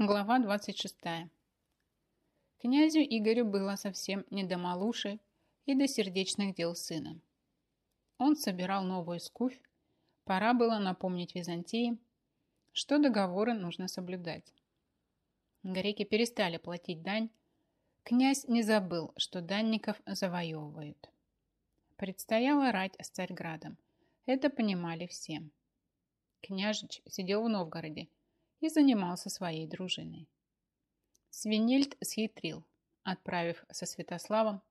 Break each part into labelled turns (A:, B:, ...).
A: Глава 26. Князю Игорю было совсем не до малуши и до сердечных дел сына. Он собирал новую скуфь, пора было напомнить Византии, что договоры нужно соблюдать. Греки перестали платить дань, князь не забыл, что данников завоевывают. Предстояла рать с Царьградом, это понимали все. Княжич сидел в Новгороде, и занимался своей дружиной. Свинельд схитрил, отправив со Святославом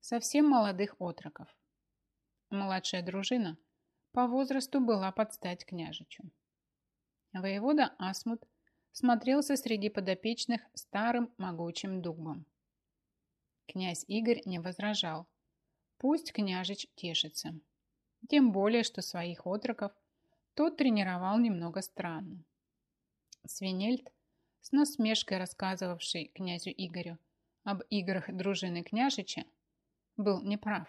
A: совсем молодых отроков. Младшая дружина по возрасту была под стать княжичу. Воевода Асмут смотрелся среди подопечных старым могучим дубом. Князь Игорь не возражал. Пусть княжич тешится. Тем более, что своих отроков тот тренировал немного странно. Свинельд, с насмешкой рассказывавший князю Игорю об играх дружины княжича, был неправ.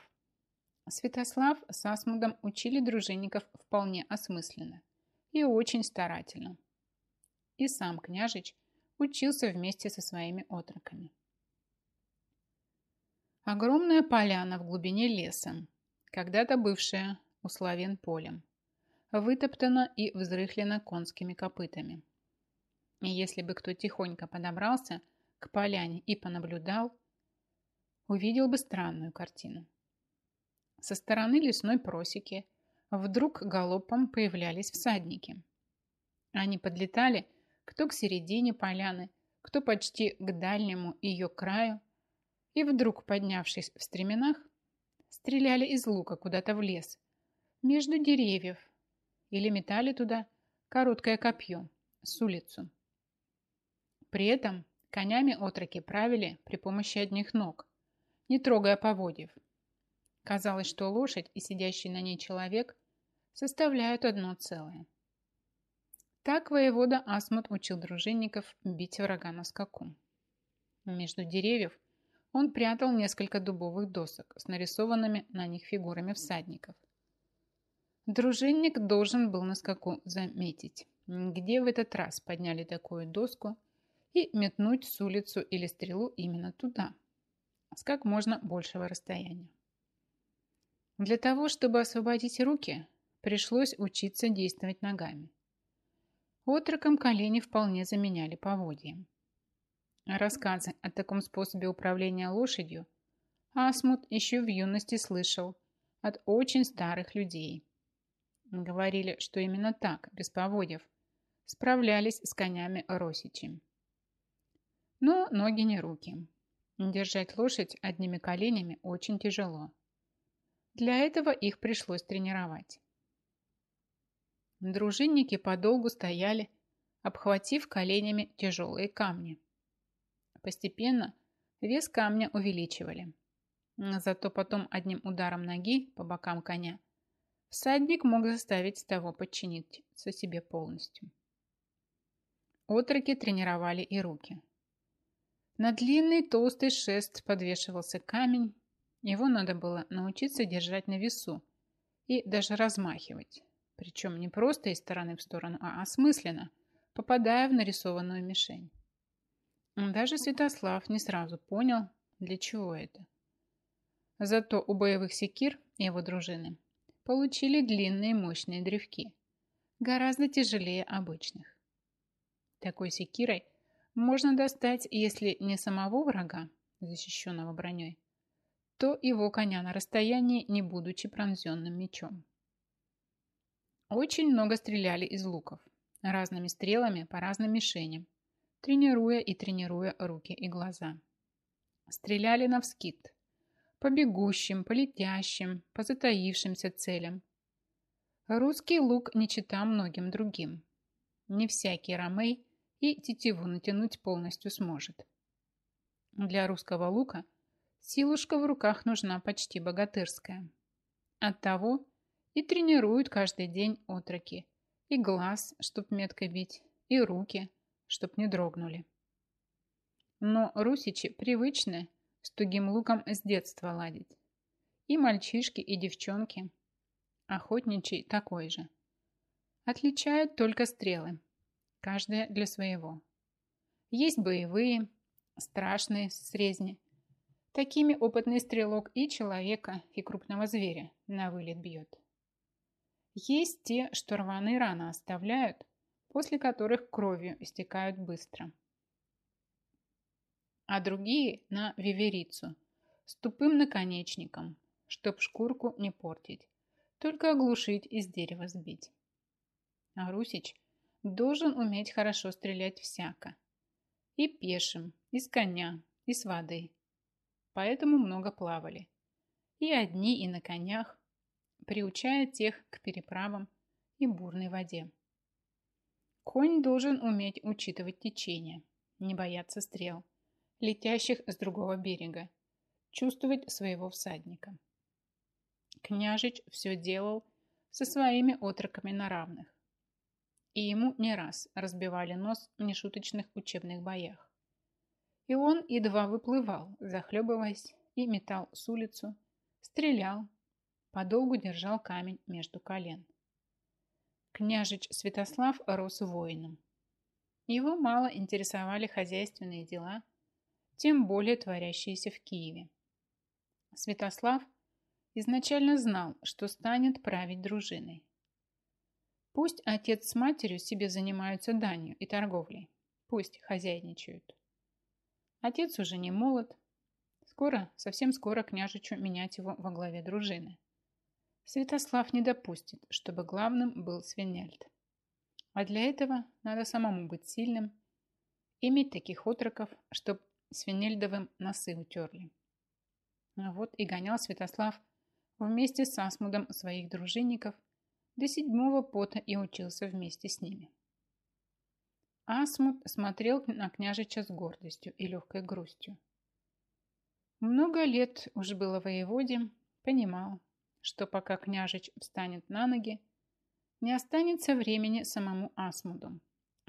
A: Святослав с Асмудом учили дружинников вполне осмысленно и очень старательно. И сам княжич учился вместе со своими отроками. Огромная поляна в глубине леса, когда-то бывшая у славян полем, вытоптана и взрыхлена конскими копытами – и если бы кто тихонько подобрался к поляне и понаблюдал, увидел бы странную картину. Со стороны лесной просеки вдруг галопом появлялись всадники. Они подлетали кто к середине поляны, кто почти к дальнему ее краю, и вдруг, поднявшись в стременах, стреляли из лука куда-то в лес, между деревьев, или метали туда короткое копье с улицу. При этом конями отроки правили при помощи одних ног, не трогая поводьев. Казалось, что лошадь и сидящий на ней человек составляют одно целое. Так воевода Асмут учил дружинников бить врага на скаку. Между деревьев он прятал несколько дубовых досок с нарисованными на них фигурами всадников. Дружинник должен был на скаку заметить, где в этот раз подняли такую доску и метнуть с улицу или стрелу именно туда, с как можно большего расстояния. Для того, чтобы освободить руки, пришлось учиться действовать ногами. Отрокам колени вполне заменяли поводья. Рассказы о таком способе управления лошадью Асмут еще в юности слышал от очень старых людей. Говорили, что именно так, без поводьев, справлялись с конями Росичи. Но ноги не руки. Держать лошадь одними коленями очень тяжело. Для этого их пришлось тренировать. Дружинники подолгу стояли, обхватив коленями тяжелые камни. Постепенно вес камня увеличивали. Зато потом одним ударом ноги по бокам коня всадник мог заставить того подчиниться себе полностью. Отроки тренировали и руки. На длинный толстый шест подвешивался камень. Его надо было научиться держать на весу и даже размахивать. Причем не просто из стороны в сторону, а осмысленно, попадая в нарисованную мишень. Даже Святослав не сразу понял, для чего это. Зато у боевых секир его дружины получили длинные мощные древки, гораздо тяжелее обычных. Такой секирой – можно достать, если не самого врага, защищенного броней, то его коня на расстоянии, не будучи пронзенным мечом. Очень много стреляли из луков, разными стрелами по разным мишеням, тренируя и тренируя руки и глаза. Стреляли на вскид, по бегущим, по летящим, по затаившимся целям. Русский лук не чита многим другим. Не всякий ромей и тетиву натянуть полностью сможет. Для русского лука силушка в руках нужна почти богатырская. Оттого и тренируют каждый день отроки. И глаз, чтоб метко бить, и руки, чтоб не дрогнули. Но русичи привычны с тугим луком с детства ладить. И мальчишки, и девчонки. Охотничий такой же. Отличают только стрелы, каждая для своего. Есть боевые, страшные срезни. Такими опытный стрелок и человека, и крупного зверя на вылет бьет. Есть те, что рваные раны оставляют, после которых кровью истекают быстро. А другие на виверицу с тупым наконечником, чтоб шкурку не портить, только оглушить из дерева сбить. А Русич должен уметь хорошо стрелять всяко. И пешим, и с коня, и с воды. Поэтому много плавали. И одни, и на конях, приучая тех к переправам и бурной воде. Конь должен уметь учитывать течение, не бояться стрел, летящих с другого берега, чувствовать своего всадника. Княжич все делал со своими отроками на равных. И ему не раз разбивали нос в нешуточных учебных боях. И он едва выплывал, захлебываясь, и метал с улицу, стрелял, подолгу держал камень между колен. Княжич Святослав рос воином. Его мало интересовали хозяйственные дела, тем более творящиеся в Киеве. Святослав изначально знал, что станет править дружиной. Пусть отец с матерью себе занимаются данью и торговлей, пусть хозяйничают. Отец уже не молод, скоро, совсем скоро княжичу менять его во главе дружины. Святослав не допустит, чтобы главным был Свинельд. А для этого надо самому быть сильным, иметь таких отроков, чтоб Свинельдовым носы утерли. А вот и гонял Святослав вместе с Асмудом своих дружинников до седьмого пота и учился вместе с ними. Асмуд смотрел на княжича с гордостью и легкой грустью. Много лет уж было воеводе, понимал, что пока княжич встанет на ноги, не останется времени самому Асмуду,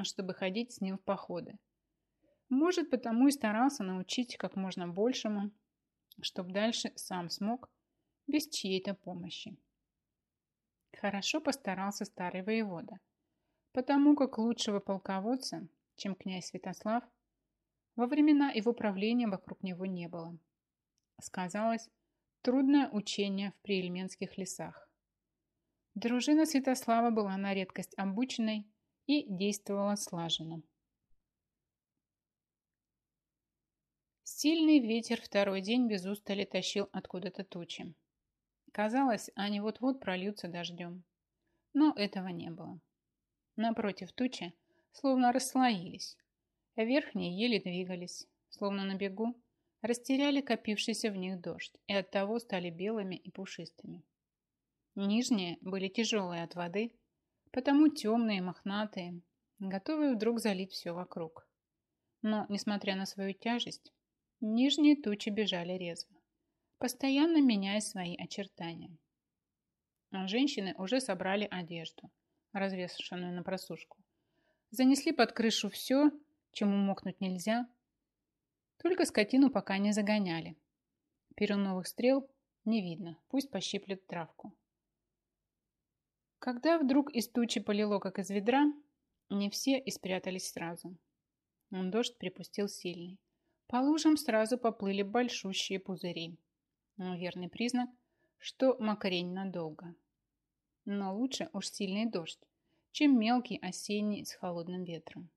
A: чтобы ходить с ним в походы. Может, потому и старался научить как можно большему, чтобы дальше сам смог без чьей-то помощи. Хорошо постарался старый воевода, потому как лучшего полководца, чем князь Святослав, во времена его правления вокруг него не было. Сказалось, Трудное учение в приельменских лесах. Дружина Святослава была на редкость обученной и действовала слаженно. Сильный ветер второй день без устали тащил откуда-то тучи. Казалось, они вот-вот прольются дождем. Но этого не было. Напротив тучи словно расслоились. Верхние еле двигались, словно на бегу, растеряли копившийся в них дождь и оттого стали белыми и пушистыми. Нижние были тяжелые от воды, потому темные, мохнатые, готовые вдруг залить все вокруг. Но, несмотря на свою тяжесть, нижние тучи бежали резво, постоянно меняя свои очертания. А женщины уже собрали одежду, развешенную на просушку. Занесли под крышу все, чему мокнуть нельзя, только скотину пока не загоняли. Перуновых стрел не видно, пусть пощиплет травку. Когда вдруг из тучи полило, как из ведра, не все и спрятались сразу. Дождь припустил сильный. По лужам сразу поплыли большущие пузыри. Верный признак, что мокрень надолго. Но лучше уж сильный дождь, чем мелкий осенний с холодным ветром.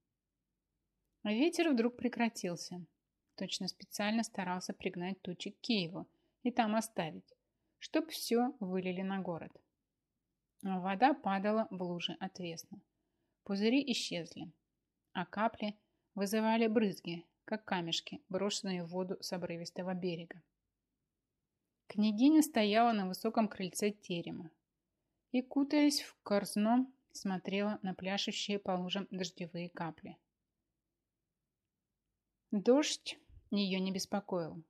A: Ветер вдруг прекратился, Точно специально старался пригнать тучи к Киеву и там оставить, чтоб все вылили на город. Вода падала в лужи отвесно. Пузыри исчезли, а капли вызывали брызги, как камешки, брошенные в воду с обрывистого берега. Княгиня стояла на высоком крыльце терема и, кутаясь в корзно, смотрела на пляшущие по лужам дождевые капли. Дождь ее не беспокоил.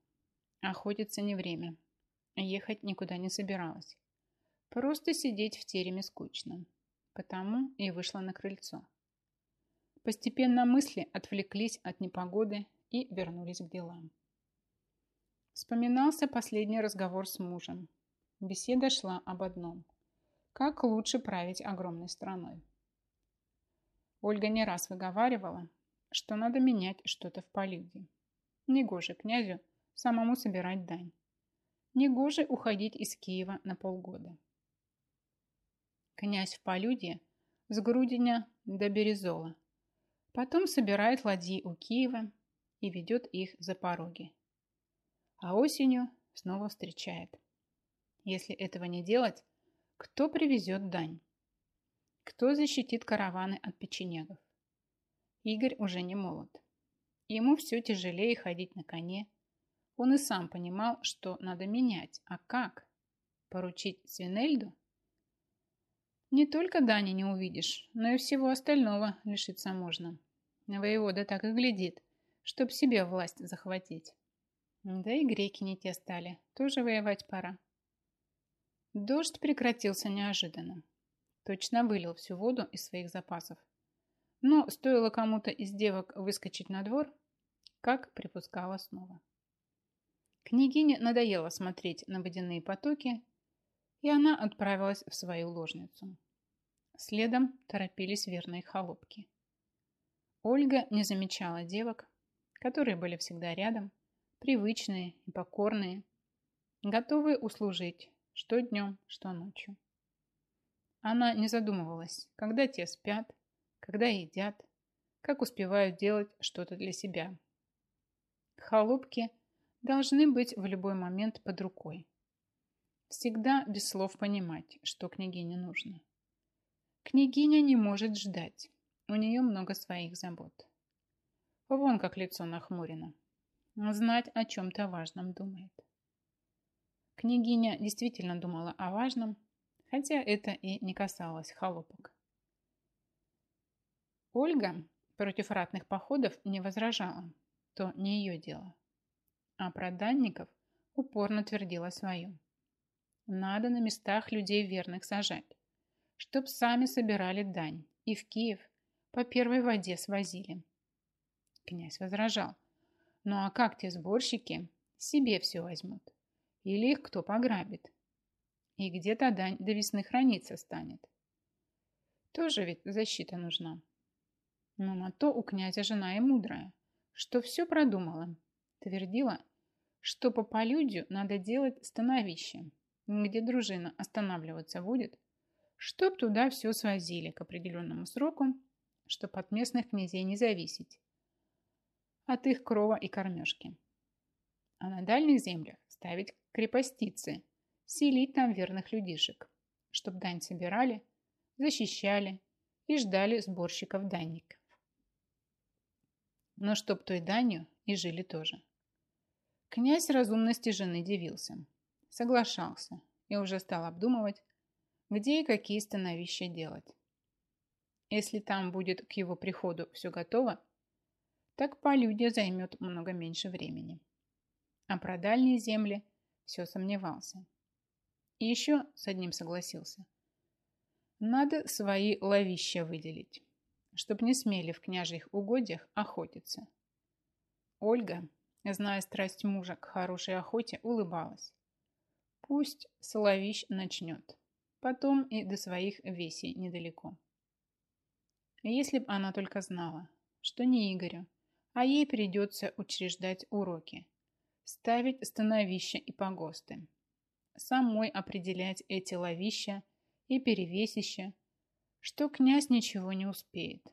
A: Охотиться не время. Ехать никуда не собиралась. Просто сидеть в тереме скучно. Потому и вышла на крыльцо. Постепенно мысли отвлеклись от непогоды и вернулись к делам. Вспоминался последний разговор с мужем. Беседа шла об одном. Как лучше править огромной страной. Ольга не раз выговаривала, что надо менять что-то в полюде. Негоже князю самому собирать дань. Негоже уходить из Киева на полгода. Князь в полюде с Грудиня до Березола. Потом собирает ладьи у Киева и ведет их за пороги. А осенью снова встречает. Если этого не делать, кто привезет дань? Кто защитит караваны от печенегов? Игорь уже не молод. Ему все тяжелее ходить на коне. Он и сам понимал, что надо менять. А как? Поручить Свинельду? Не только Дани не увидишь, но и всего остального лишиться можно. Воевода так и глядит, чтоб себе власть захватить. Да и греки не те стали, тоже воевать пора. Дождь прекратился неожиданно. Точно вылил всю воду из своих запасов. Но стоило кому-то из девок выскочить на двор, как припускала снова. Княгине надоело смотреть на водяные потоки, и она отправилась в свою ложницу. Следом торопились верные холопки. Ольга не замечала девок, которые были всегда рядом, привычные и покорные, готовые услужить что днем, что ночью. Она не задумывалась, когда те спят, когда едят, как успевают делать что-то для себя. Холопки должны быть в любой момент под рукой. Всегда без слов понимать, что княгине нужно. Княгиня не может ждать. У нее много своих забот. Вон как лицо нахмурено. Знать о чем-то важном думает. Княгиня действительно думала о важном, хотя это и не касалось холопок. Ольга против ратных походов не возражала, то не ее дело. А про данников упорно твердила свое. Надо на местах людей верных сажать, чтоб сами собирали дань и в Киев по первой воде свозили. Князь возражал. Ну а как те сборщики себе все возьмут? Или их кто пограбит? И где то дань до весны храниться станет? Тоже ведь защита нужна. Но на то у князя жена и мудрая, что все продумала. Твердила, что по полюдью надо делать становище, где дружина останавливаться будет, чтоб туда все свозили к определенному сроку, чтоб от местных князей не зависеть, от их крова и кормежки. А на дальних землях ставить крепостицы, селить там верных людишек, чтоб дань собирали, защищали и ждали сборщиков-данников. Но чтоб той данью и жили тоже. Князь разумности жены дивился, соглашался и уже стал обдумывать, где и какие становища делать. Если там будет к его приходу все готово, так полюдье займет много меньше времени. А про дальние земли все сомневался. И еще с одним согласился. Надо свои ловища выделить, чтоб не смели в княжьих угодьях охотиться. Ольга, зная страсть мужа к хорошей охоте, улыбалась. Пусть Соловищ начнет. Потом и до своих весей недалеко. Если б она только знала, что не Игорю, а ей придется учреждать уроки, ставить становища и погосты, самой определять эти ловища и перевесища, что князь ничего не успеет.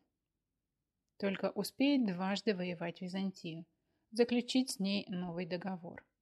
A: Только успеет дважды воевать Византию, заключить с ней новый договор –